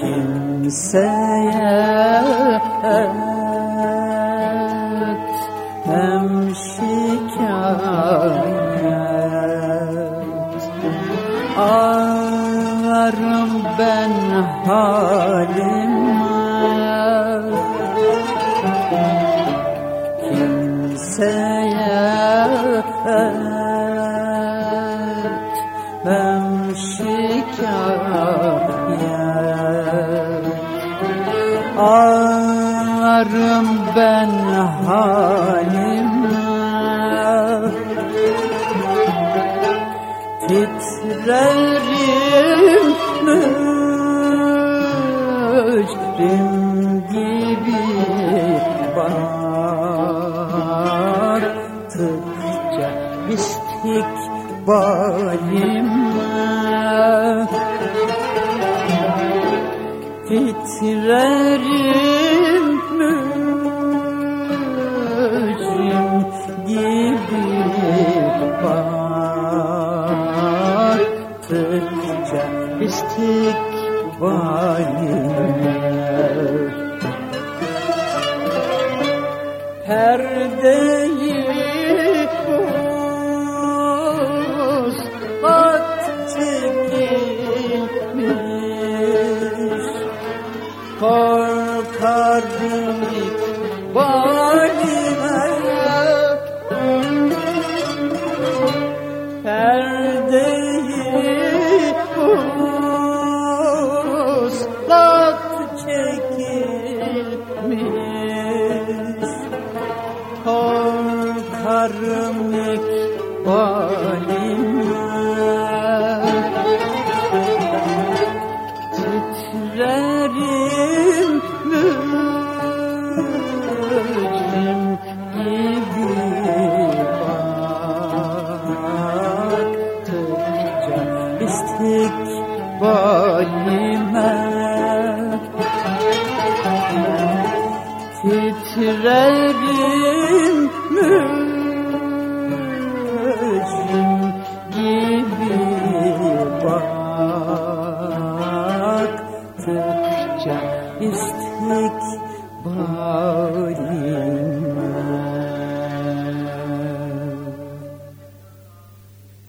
kimseye hem şikayet Ağlarım ben halime. Kimseye hem şikayet Ağlarım ben halime. Titrerim mücrim gibi Baktıkça istikbalime Titrerim mücrim gibi Baktıkça istikbalime Korkardım ikbalime Perdeyi uzat çekilmiş. Korkarım ikbalime istikbalime Titrerim mücrim gibi Baktıkça istikbalime